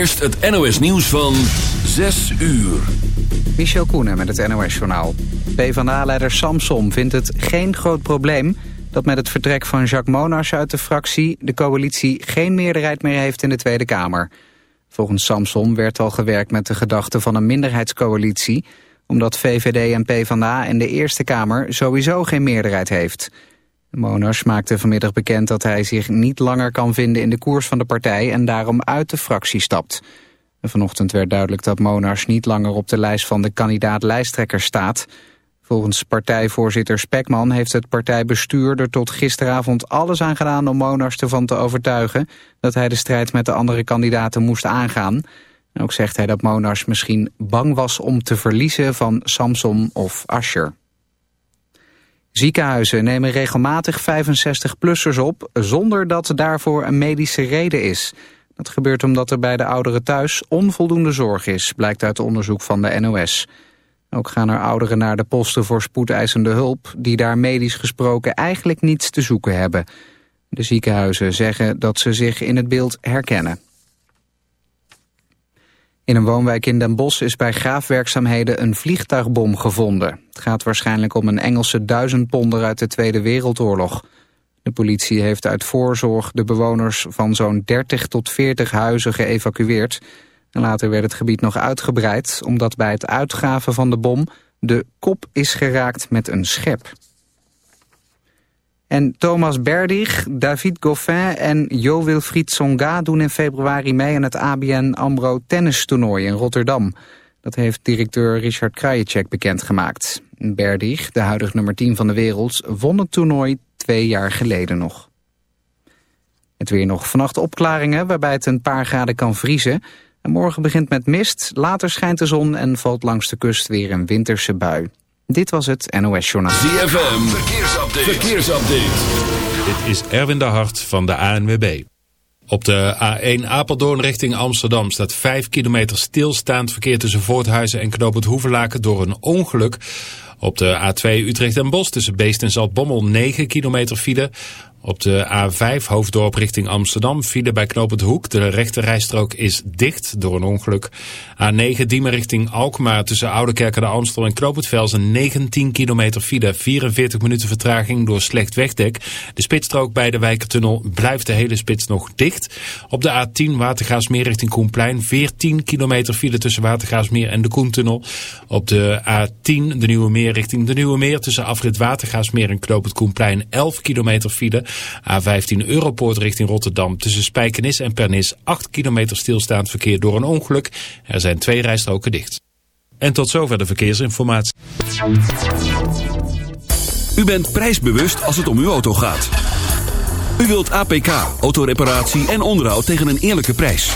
Eerst het NOS nieuws van 6 uur. Michel Koenen met het NOS-journaal. PvdA-leider Samsom vindt het geen groot probleem... dat met het vertrek van Jacques Monas uit de fractie... de coalitie geen meerderheid meer heeft in de Tweede Kamer. Volgens Samsom werd al gewerkt met de gedachte van een minderheidscoalitie... omdat VVD en PvdA in de Eerste Kamer sowieso geen meerderheid heeft... Monas maakte vanmiddag bekend dat hij zich niet langer kan vinden in de koers van de partij en daarom uit de fractie stapt. vanochtend werd duidelijk dat Monas niet langer op de lijst van de kandidaat-lijsttrekker staat. Volgens partijvoorzitter Spekman heeft het partijbestuur er tot gisteravond alles aan gedaan om Monas ervan te overtuigen dat hij de strijd met de andere kandidaten moest aangaan. ook zegt hij dat Monas misschien bang was om te verliezen van Samson of Ascher. Ziekenhuizen nemen regelmatig 65-plussers op zonder dat daarvoor een medische reden is. Dat gebeurt omdat er bij de ouderen thuis onvoldoende zorg is, blijkt uit onderzoek van de NOS. Ook gaan er ouderen naar de posten voor spoedeisende hulp... die daar medisch gesproken eigenlijk niets te zoeken hebben. De ziekenhuizen zeggen dat ze zich in het beeld herkennen. In een woonwijk in Den Bosch is bij graafwerkzaamheden een vliegtuigbom gevonden. Het gaat waarschijnlijk om een Engelse duizendponder uit de Tweede Wereldoorlog. De politie heeft uit voorzorg de bewoners van zo'n 30 tot 40 huizen geëvacueerd. Later werd het gebied nog uitgebreid, omdat bij het uitgaven van de bom de kop is geraakt met een schep. En Thomas Berdig, David Goffin en Jo Wilfried Songa doen in februari mee aan het ABN AMRO tennistoernooi in Rotterdam. Dat heeft directeur Richard Krajicek bekendgemaakt. Berdig, de huidige nummer 10 van de wereld, won het toernooi twee jaar geleden nog. Het weer nog vannacht opklaringen waarbij het een paar graden kan vriezen. En morgen begint met mist, later schijnt de zon en valt langs de kust weer een winterse bui. Dit was het NOS Journaal. ZFM, verkeersupdate. verkeersupdate. Dit is Erwin de Hart van de ANWB. Op de A1 Apeldoorn richting Amsterdam staat 5 kilometer stilstaand verkeer tussen Voorthuizen en Knoop het Hoevelaken door een ongeluk. Op de A2 Utrecht en Bos tussen Beest en Zaltbommel 9 kilometer file. Op de A5 Hoofddorp richting Amsterdam file bij Knopend Hoek. De rechterrijstrook is dicht door een ongeluk. A9 Diemen richting Alkmaar tussen Oudekerk en de Amstel en Knopend Velsen 19 kilometer file. 44 minuten vertraging door slecht wegdek. De spitsstrook bij de Wijkertunnel blijft de hele spits nog dicht. Op de A10 Watergaasmeer richting Koenplein 14 kilometer file tussen Watergaasmeer en de Koentunnel. Op de A10 de Nieuwe Meer richting de Nieuwe Meer tussen afrit Watergaasmeer en Knopend Koenplein 11 kilometer file. A15 Europoort richting Rotterdam tussen Spijkenis en Pernis 8 kilometer stilstaand verkeer door een ongeluk. Er zijn twee rijstroken dicht. En tot zover de verkeersinformatie. U bent prijsbewust als het om uw auto gaat. U wilt APK, autoreparatie en onderhoud tegen een eerlijke prijs.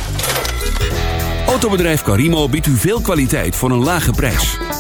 Autobedrijf Carimo biedt u veel kwaliteit voor een lage prijs.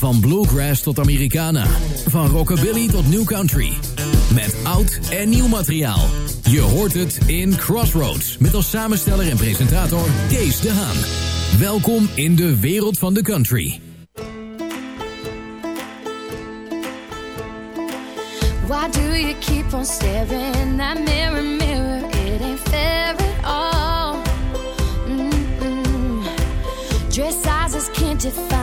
Van bluegrass tot Americana. Van rockabilly tot new country. Met oud en nieuw materiaal. Je hoort het in Crossroads. Met als samensteller en presentator Kees de Haan. Welkom in de wereld van de country. Why do you keep on staring that mirror, mirror? It ain't fair at all. Dress sizes can't.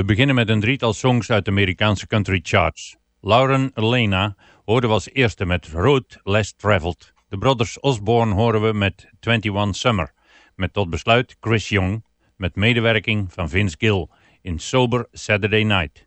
We beginnen met een drietal songs uit de Amerikaanse country charts. Lauren Elena hoorden we als eerste met Road Less Traveled. De Brothers Osborne horen we met 21 Summer. Met tot besluit Chris Young met medewerking van Vince Gill in Sober Saturday Night.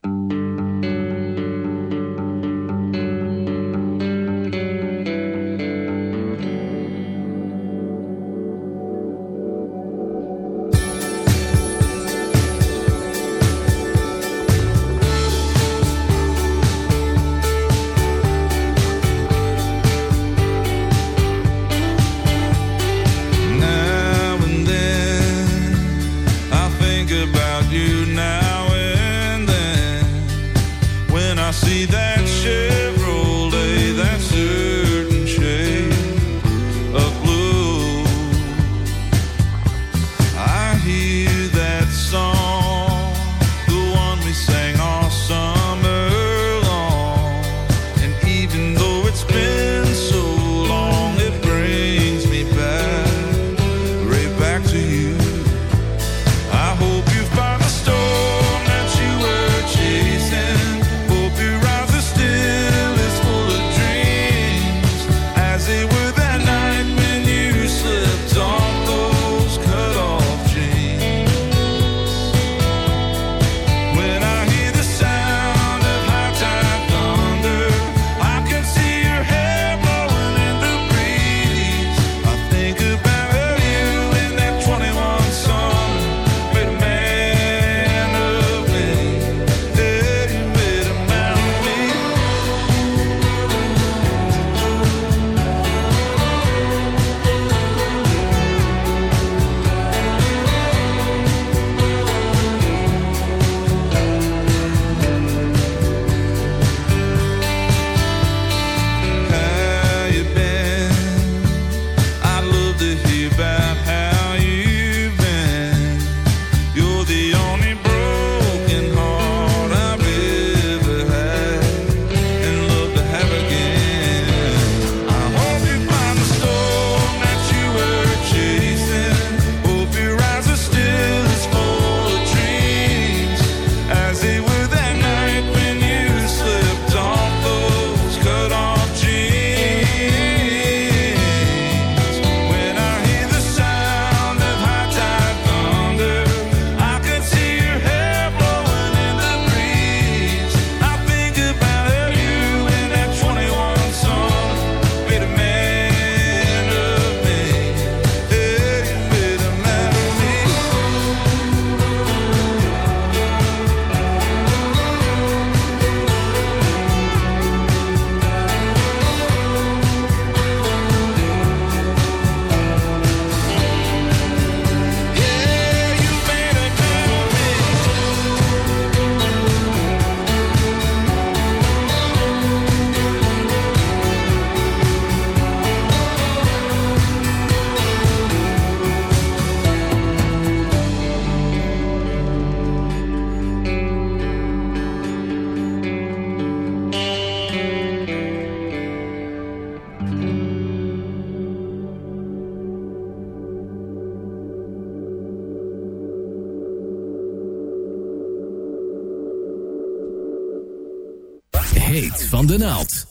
van de naald.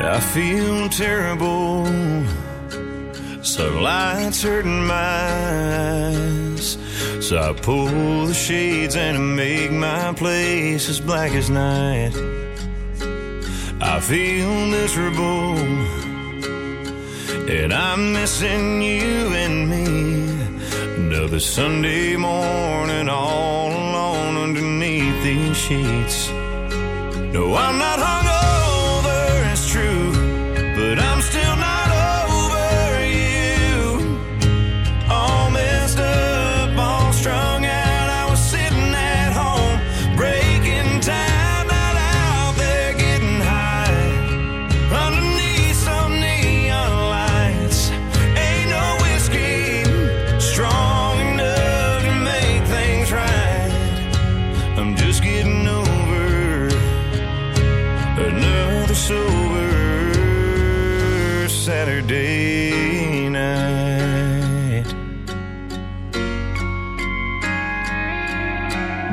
I feel terrible. Sunlight's hurting my eyes. So I pull the shades and make my place as black as night. I feel miserable, and I'm missing you and me. Another Sunday morning, all alone underneath these sheets. No, I'm not hung up.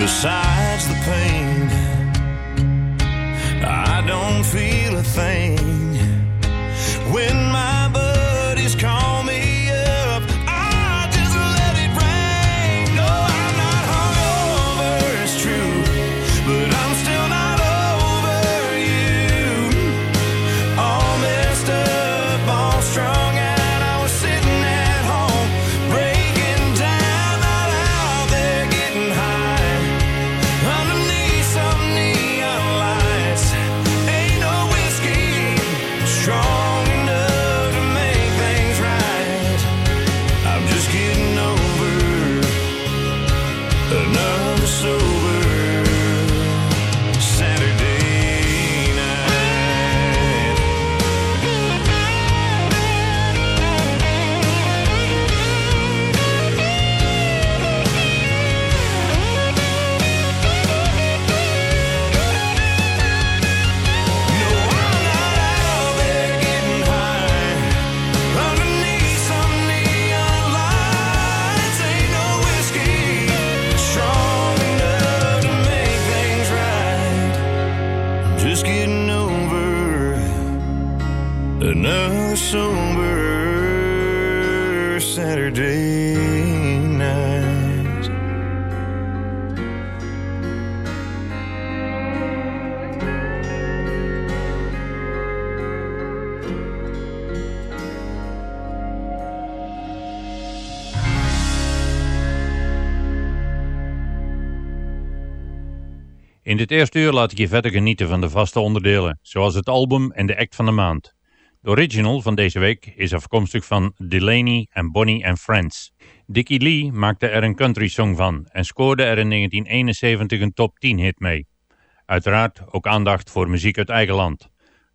Besides the pain, I don't feel a thing In dit eerste uur laat ik je verder genieten van de vaste onderdelen, zoals het album en de act van de maand. De original van deze week is afkomstig van Delaney en Bonnie and Friends. Dickie Lee maakte er een country song van en scoorde er in 1971 een top 10 hit mee. Uiteraard ook aandacht voor muziek uit eigen land.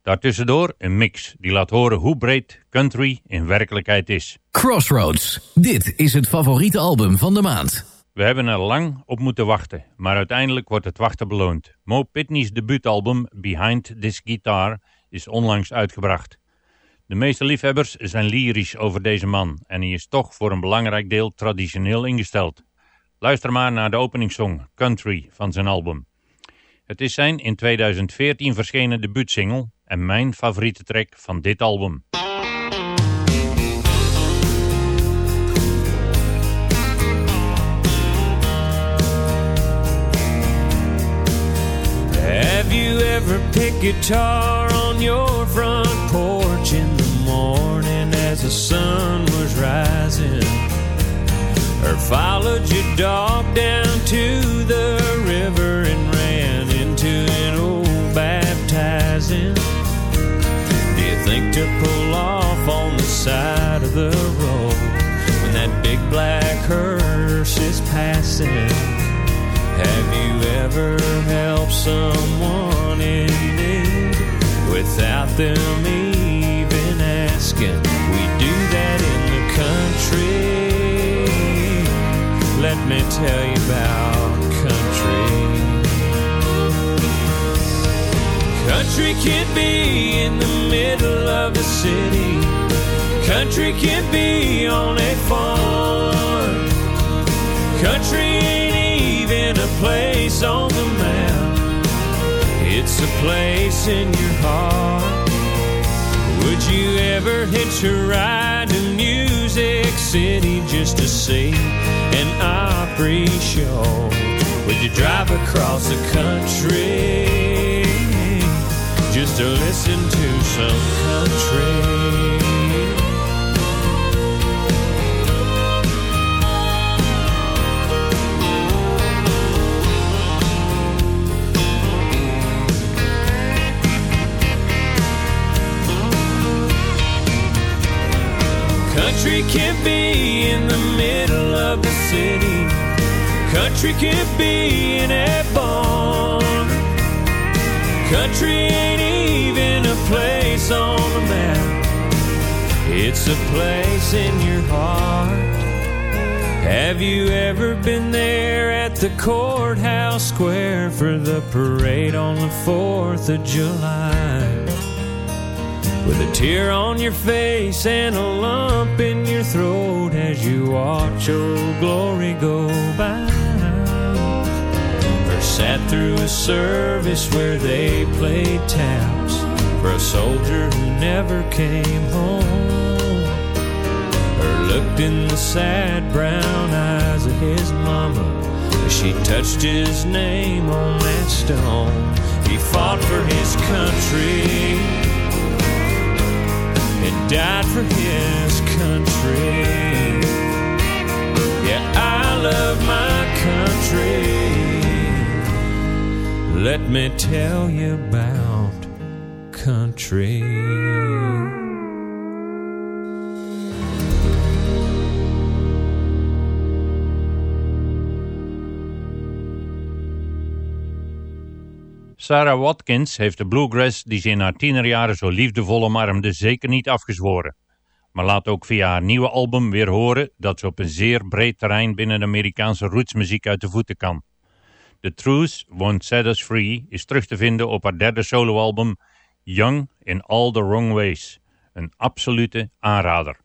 Daartussendoor een mix die laat horen hoe breed country in werkelijkheid is. Crossroads. Dit is het favoriete album van de maand. We hebben er lang op moeten wachten, maar uiteindelijk wordt het wachten beloond. Mo Pitney's debuutalbum Behind This Guitar is onlangs uitgebracht. De meeste liefhebbers zijn lyrisch over deze man en hij is toch voor een belangrijk deel traditioneel ingesteld. Luister maar naar de openingssong Country van zijn album. Het is zijn in 2014 verschenen debuutsingle en mijn favoriete track van dit album. Have you ever picked guitar on your front porch in the morning as the sun was rising? Or followed your dog down to the river and ran into an old baptizing? Do you think to pull off on the side of the road when that big black hearse is passing? Have you ever helped someone in need without them even asking? We do that in the country. Let me tell you about country. Country can be in the middle of the city. Country can be on place in your heart. Would you ever hitch a ride to Music City just to see an Opry show? Would you drive across the country just to listen to some country? Country can be in the middle of the city. Country can be in a barn. Country ain't even a place on the map. It's a place in your heart. Have you ever been there at the courthouse square for the parade on the 4th of July? With a tear on your face and a lump in your throat as you watch old glory go by. Or sat through a service where they played taps for a soldier who never came home. Or looked in the sad brown eyes of his mama as she touched his name on that stone. He fought for his country and died for his country. Yeah, I love my country. Let me tell you about country. Sarah Watkins heeft de bluegrass die ze in haar tienerjaren zo liefdevol omarmde zeker niet afgezworen. Maar laat ook via haar nieuwe album weer horen dat ze op een zeer breed terrein binnen de Amerikaanse rootsmuziek uit de voeten kan. The Truth Won't Set Us Free is terug te vinden op haar derde soloalbum Young in All the Wrong Ways. Een absolute aanrader.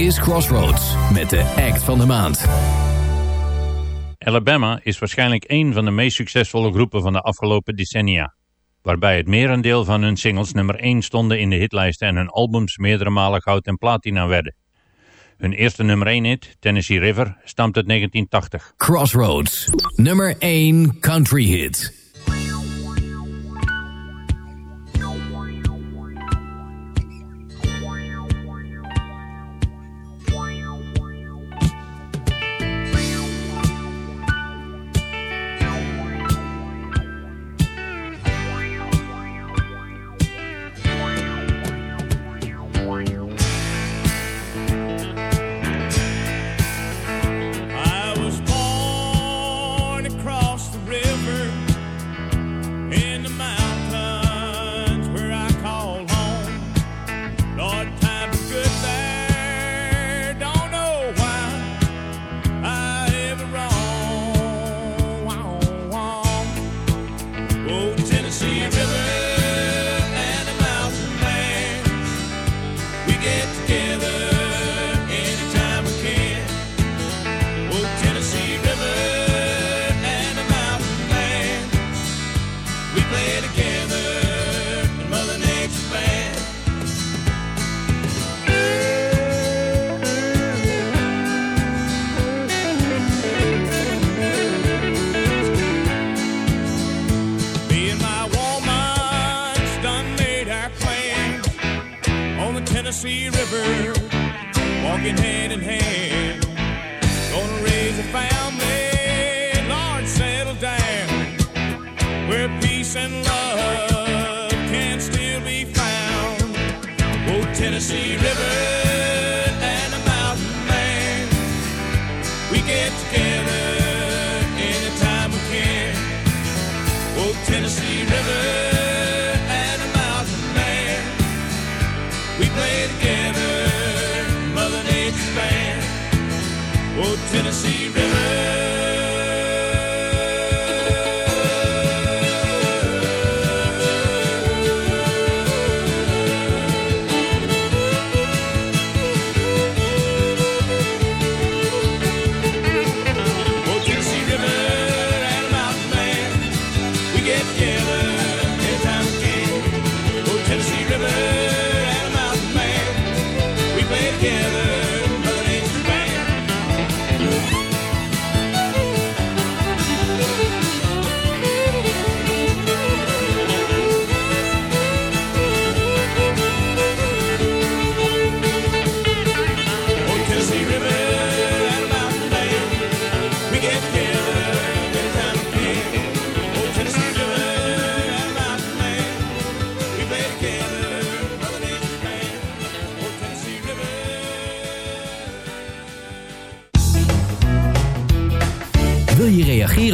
Is Crossroads met de act van de maand. Alabama is waarschijnlijk een van de meest succesvolle groepen van de afgelopen decennia. waarbij het merendeel van hun singles nummer 1 stonden in de hitlijsten en hun albums meerdere malen goud en platina werden. Hun eerste nummer 1 hit, Tennessee River, stamt uit 1980. Crossroads, nummer 1 country hit.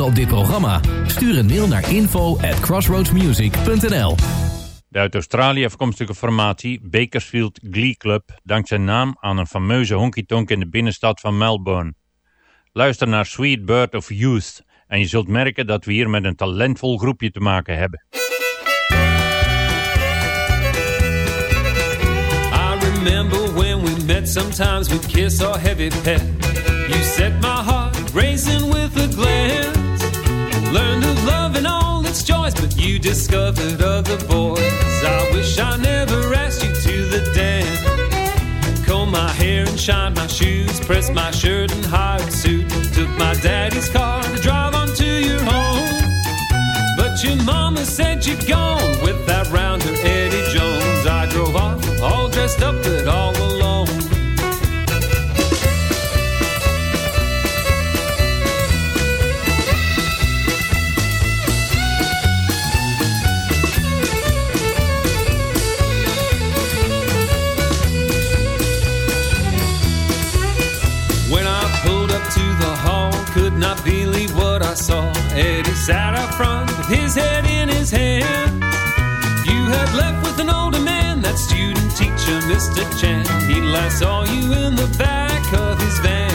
Op dit programma? Stuur een mail naar info at crossroadsmusic.nl De uit Australië afkomstige formatie Bakersfield Glee Club dankt zijn naam aan een fameuze honky-tonk in de binnenstad van Melbourne. Luister naar Sweet Bird of Youth en je zult merken dat we hier met een talentvol groepje te maken hebben. I remember when we met, sometimes we'd kiss or heavy pet. You set my heart racing with a glance. Learned of love and all its joys, but you discovered other boys. I wish I never asked you to the dance. Comb my hair and shine my shoes, press my shirt and hired suit. Took my daddy's car to drive on to your home. But your mama said you're gone with that rounder Eddie Jones. I drove off, all dressed up, but all sat up front with his head in his hand. You had left with an older man, that student teacher, Mr. Chan. He last saw you in the back of his van.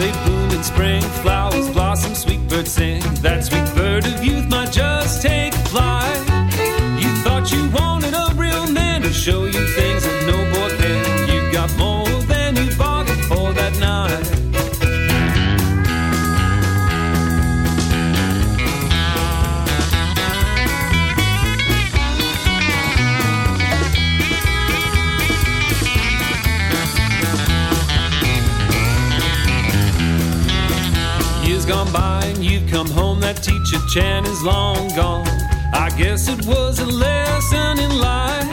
They in spring. Flowers blossom, sweet bird sing. That sweet bird of youth might just take flight. You thought you wanted a real man to show you things teacher Chan is long gone. I guess it was a lesson in life.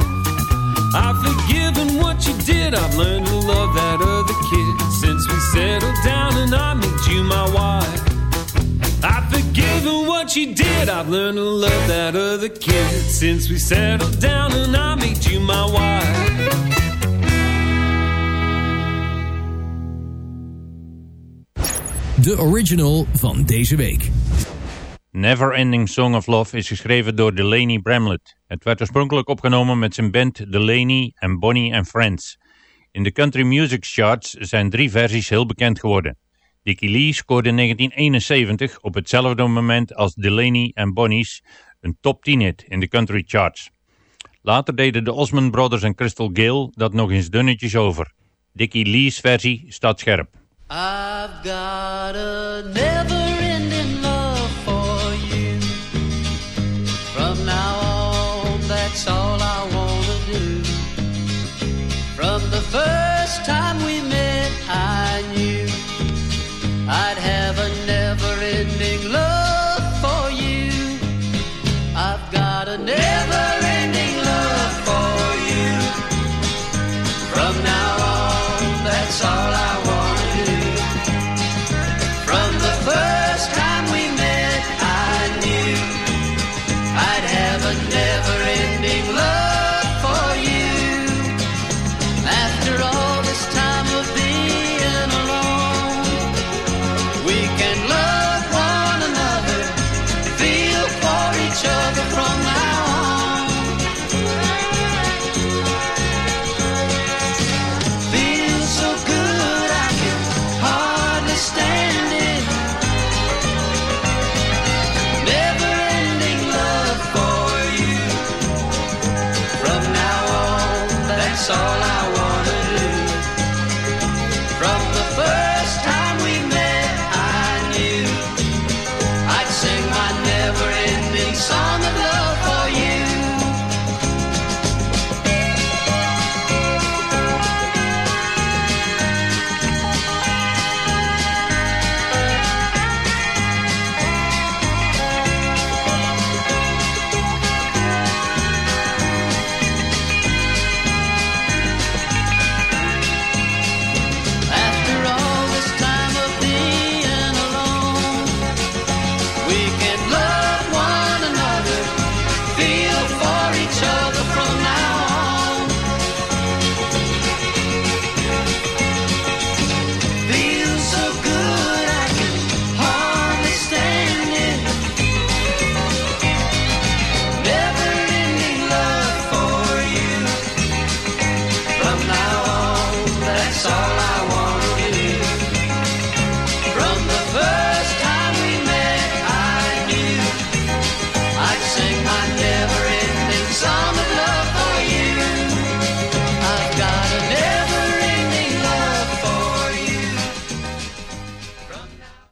I've forgiven what you did, I've learned to love that other kid. Since we settled down and I made you my wife. I've forgiven what you did, I've learned to love that other kid. Since we settled down and I made you my wife. De original van deze week. Never Ending Song of Love is geschreven door Delaney Bramlett. Het werd oorspronkelijk opgenomen met zijn band Delaney and Bonnie and Friends. In de country music charts zijn drie versies heel bekend geworden. Dickie Lee scoorde in 1971 op hetzelfde moment als Delaney and Bonnie's een top 10 hit in de country charts. Later deden de Osmond Brothers en Crystal Gale dat nog eens dunnetjes over. Dickie Lee's versie staat scherp. I've got a never-ending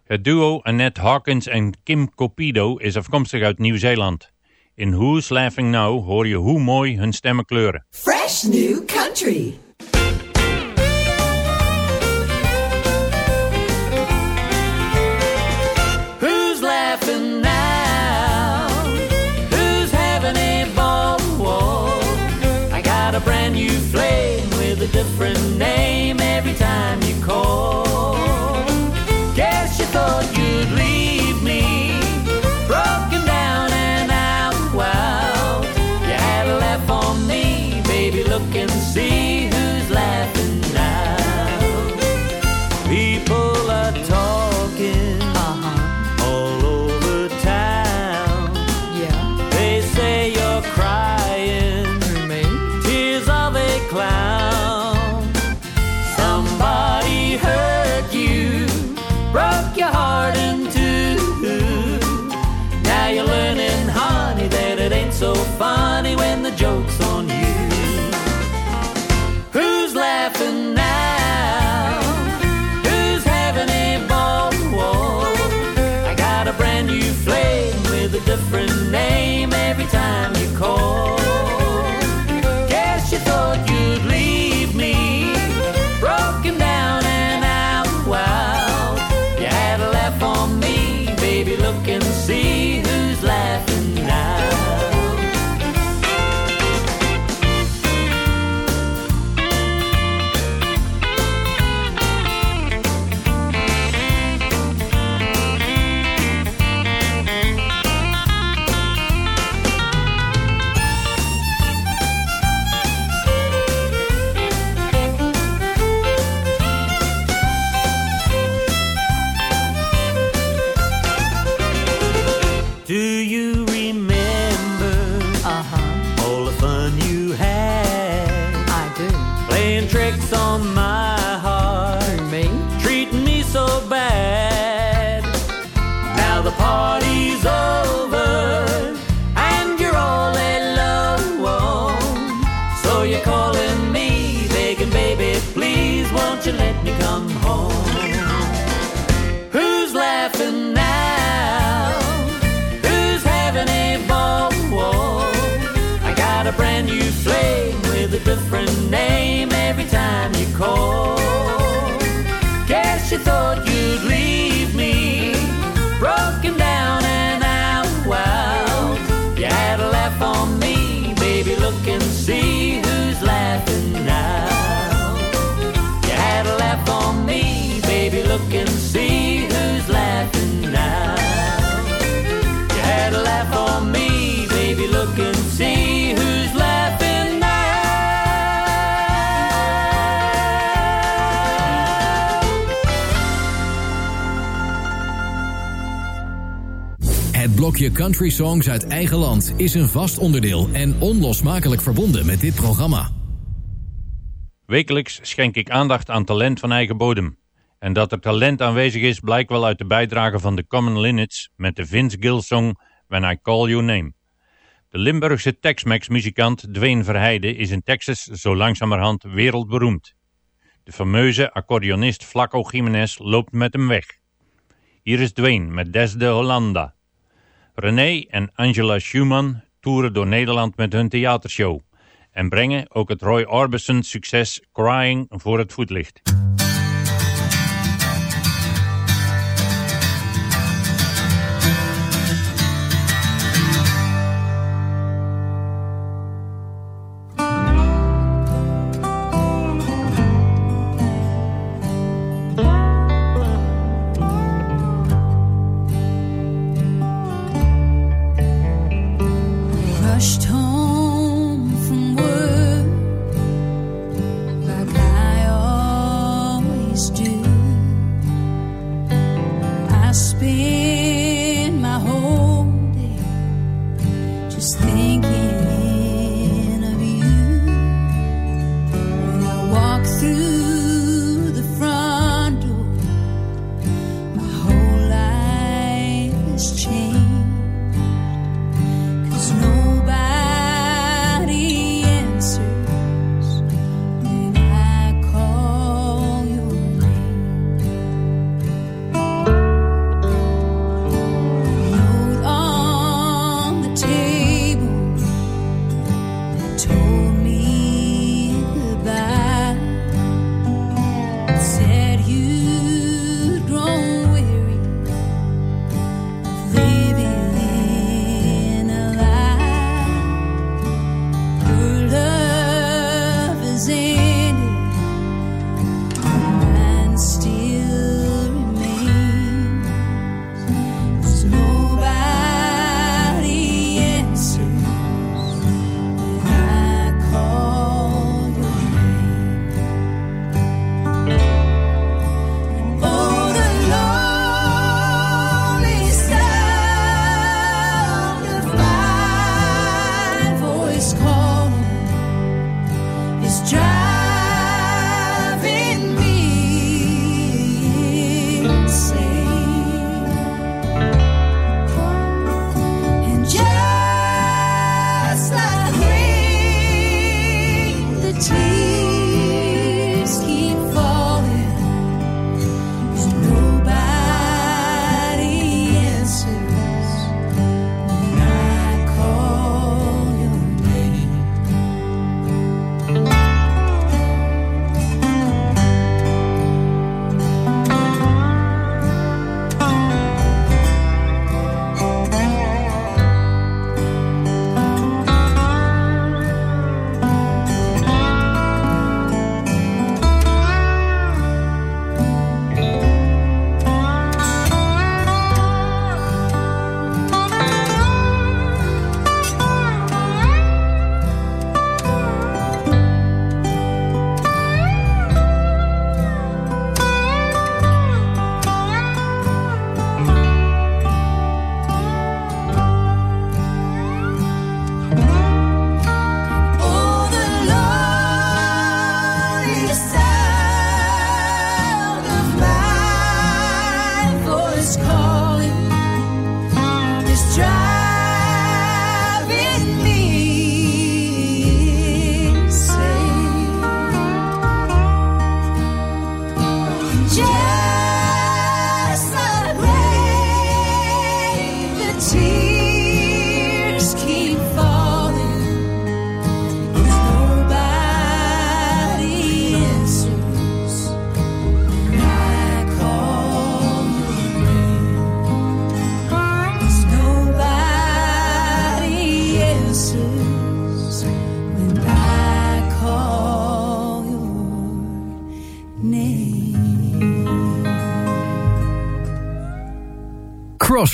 Het duo Annette Hawkins en Kim Copido is afkomstig uit Nieuw-Zeeland. In Who's Laughing Now hoor je hoe mooi hun stemmen kleuren. Fresh new country. Who's laughing now? Who's having a ball? I got a brand new flame with a different name every time you call. See country songs uit eigen land is een vast onderdeel en onlosmakelijk verbonden met dit programma. Wekelijks schenk ik aandacht aan talent van eigen bodem. En dat er talent aanwezig is blijkt wel uit de bijdrage van de Common Linnets met de Vince Gill song When I Call Your Name. De Limburgse Tex-Mex muzikant Dwayne Verheide is in Texas zo langzamerhand wereldberoemd. De fameuze accordeonist Flaco Jiménez loopt met hem weg. Hier is Dwayne met Des de Hollanda. René en Angela Schumann toeren door Nederland met hun theatershow en brengen ook het Roy Orbison succes Crying voor het voetlicht.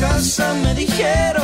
casa me dijeron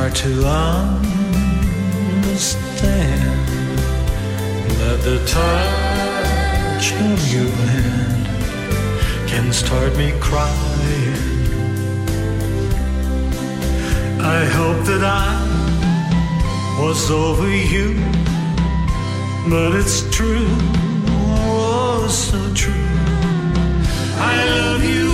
Hard to understand that the touch of your hand can start me crying. I hope that I was over you, but it's true, was so true. I love you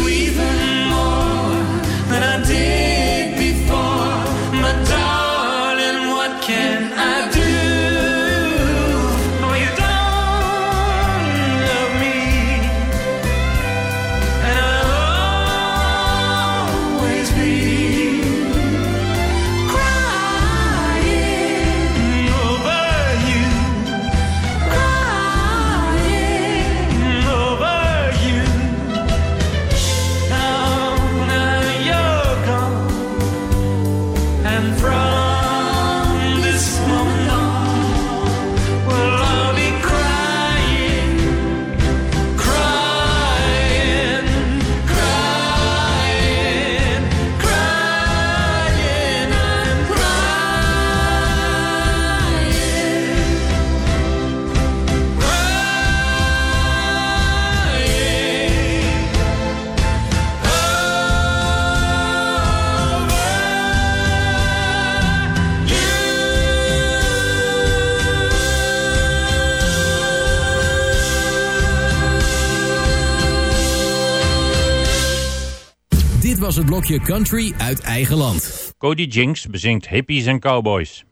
was het blokje Country uit eigen land. Cody Jinks bezingt hippies en cowboys.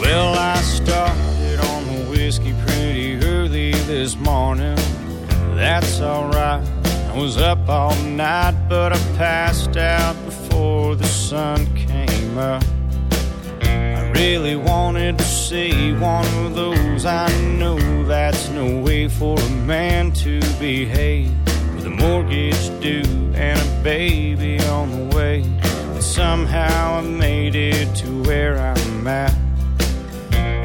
Well, I started on the whiskey pretty early this morning. That's alright. I was up all night, but I passed out before the sun came up. I really wanted to see one of those. I know that's no way for a man to behave. With a mortgage due and a baby on the way. But somehow I made it to where I'm at.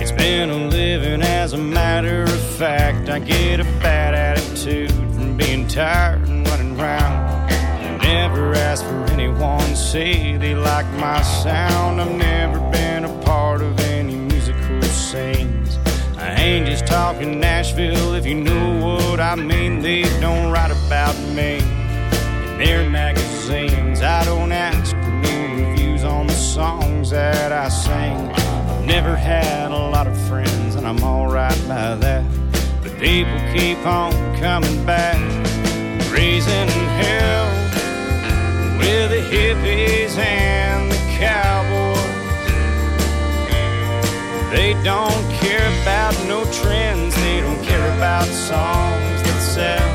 It's been a living as a matter of fact. I get a bad attitude from being tired and running round. Never ask for anyone, to say they like my sound. I've never been a part of any musical scenes. I ain't just talking Nashville, if you know what I mean. They don't write about me in their magazines. I don't ask for new reviews on the songs that I sing. I've never had a lot of friends, and I'm alright by that. But people keep on coming back, raising hell with the hippies and the cowboys. They don't care about no trends, they don't care about songs that sell.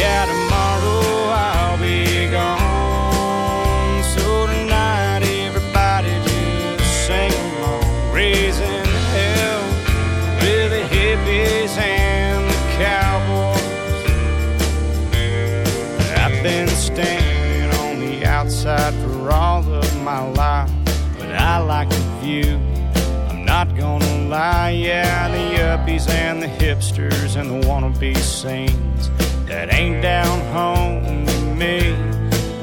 Yeah, tomorrow outside for all of my life, but I like the view. I'm not gonna lie, yeah, the yuppies and the hipsters and the wannabe scenes that ain't down home to me.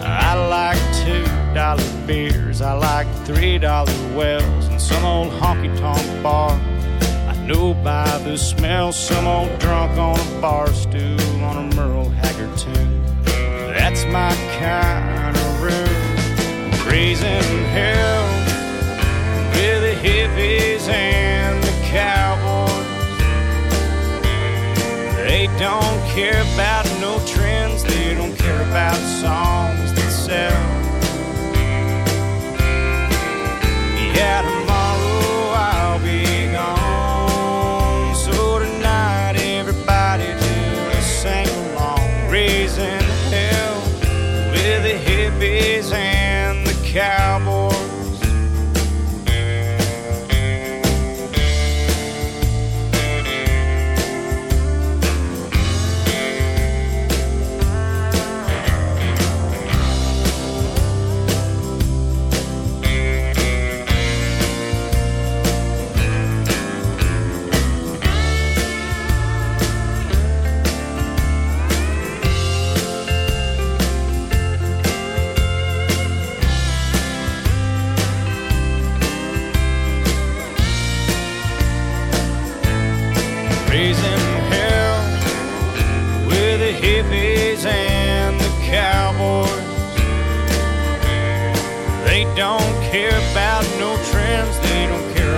I like two dollar beers, I like three dollar wells, and some old honky tonk bar. I know by the smell, some old drunk on a bar stool on a Merle Haggard tune. That's my kind raising hell with the hippies and the cowboys. They don't care about no trends, they don't care about songs that sell. Yeah,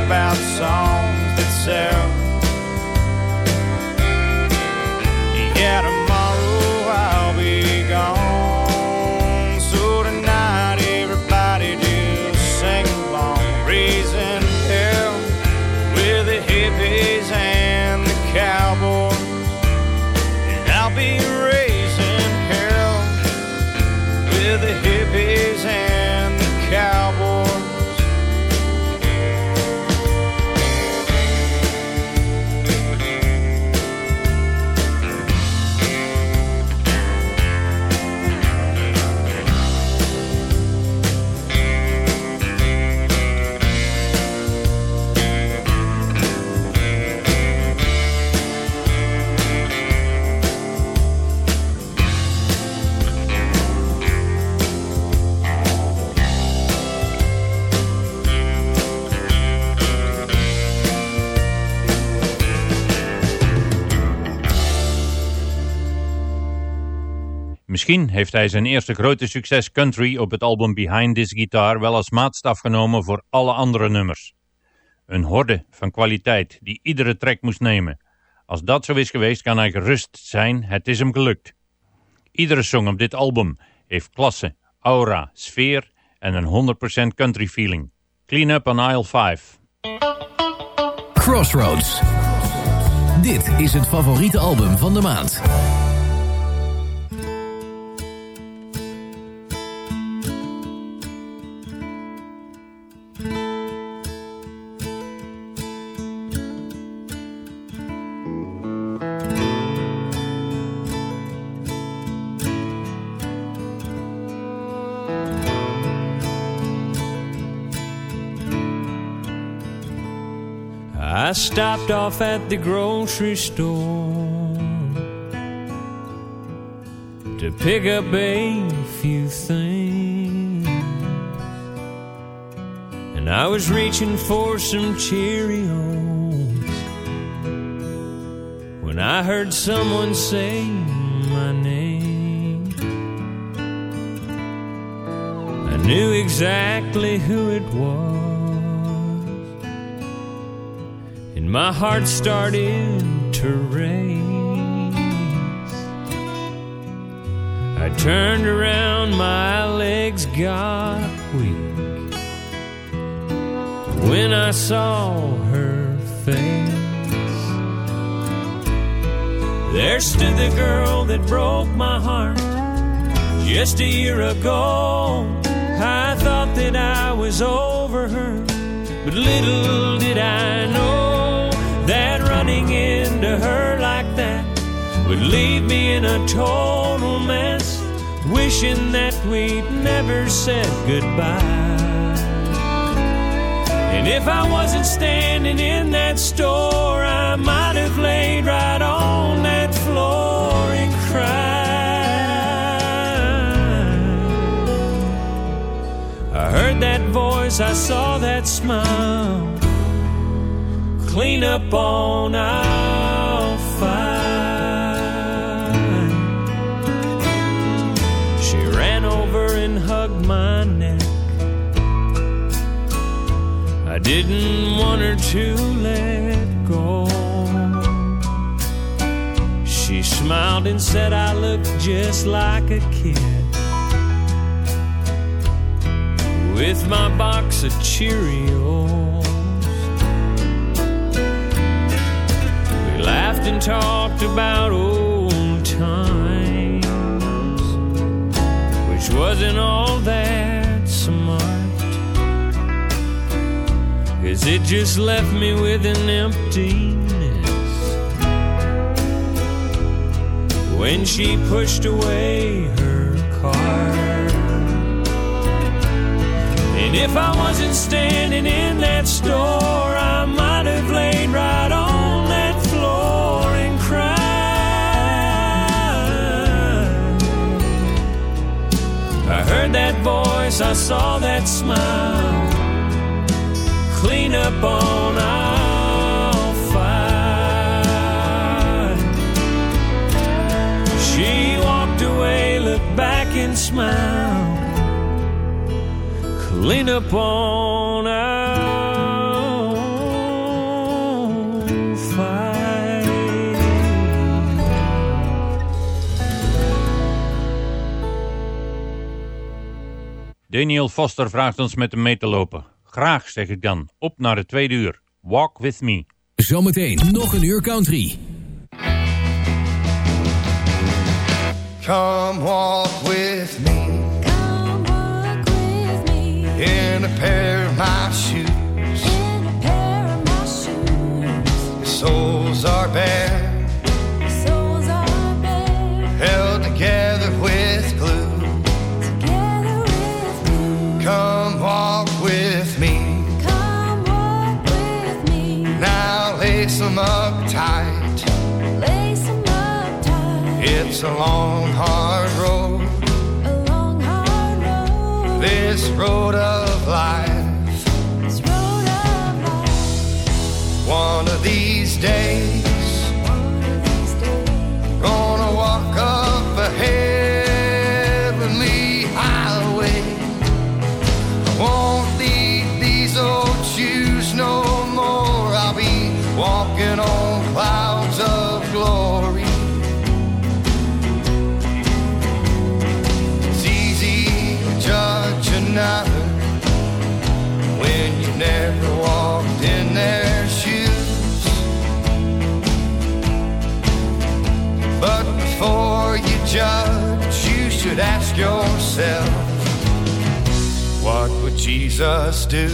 about songs that sell. Misschien heeft hij zijn eerste grote succes country op het album Behind This Guitar wel als maatstaf genomen voor alle andere nummers. Een horde van kwaliteit die iedere track moest nemen. Als dat zo is geweest kan hij gerust zijn, het is hem gelukt. Iedere song op dit album heeft klasse, aura, sfeer en een 100% country feeling. Clean Up on Aisle 5. Crossroads. Dit is het favoriete album van de maand. I stopped off at the grocery store to pick up a few things. And I was reaching for some Cheerios when I heard someone say knew exactly who it was. and my heart started to race. I turned around, my legs got weak when I saw her face. There stood the girl that broke my heart just a year ago. I thought that I was over her, but little did I know that running into her like that would leave me in a total mess, wishing that we'd never said goodbye. And if I wasn't standing in that store, I might have laid right on that floor I heard that voice, I saw that smile. Clean up on aisle five. She ran over and hugged my neck. I didn't want her to let go. She smiled and said I looked just like a kid. With my box of Cheerios. We laughed and talked about old times, which wasn't all that smart. Cause it just left me with an emptiness when she pushed away her car. And if I wasn't standing in that store, I might have laid right on that floor and cried. I heard that voice, I saw that smile clean up on aisle five. She walked away, looked back and smiled. lean upon our. Daniel Foster vraagt ons met hem mee te lopen. Graag, zeg ik dan. Op naar de tweede uur. Walk with me. Zometeen nog een uur country. Come walk with me. In a pair of my shoes. In a pair of my Your soles are bare. Held together with glue. Come walk with me. Come walk with me. Now lace them up tight. It's a long, hard This road of life. One of these days. Yourself, what would Jesus do?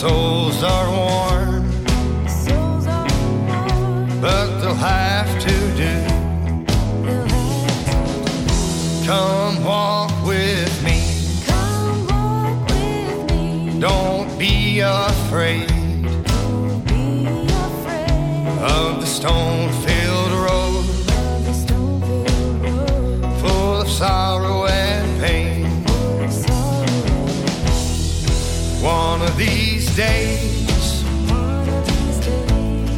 Soles are worn. But they'll have to do. Come walk with me. Don't be afraid of the stone days,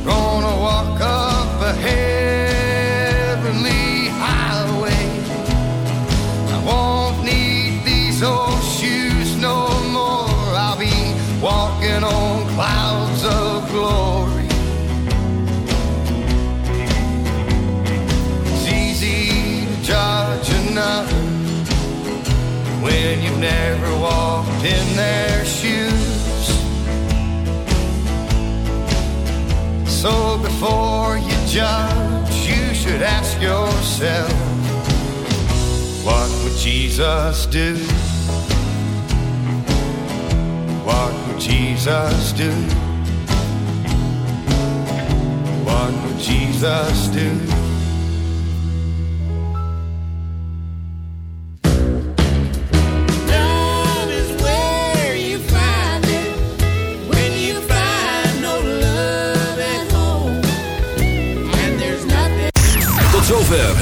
gonna walk up a heavenly highway. I won't need these old shoes no more. I'll be walking on clouds of glory. It's easy to judge another when you've never walked in their before you judge, you should ask yourself, what would Jesus do? What would Jesus do? What would Jesus do?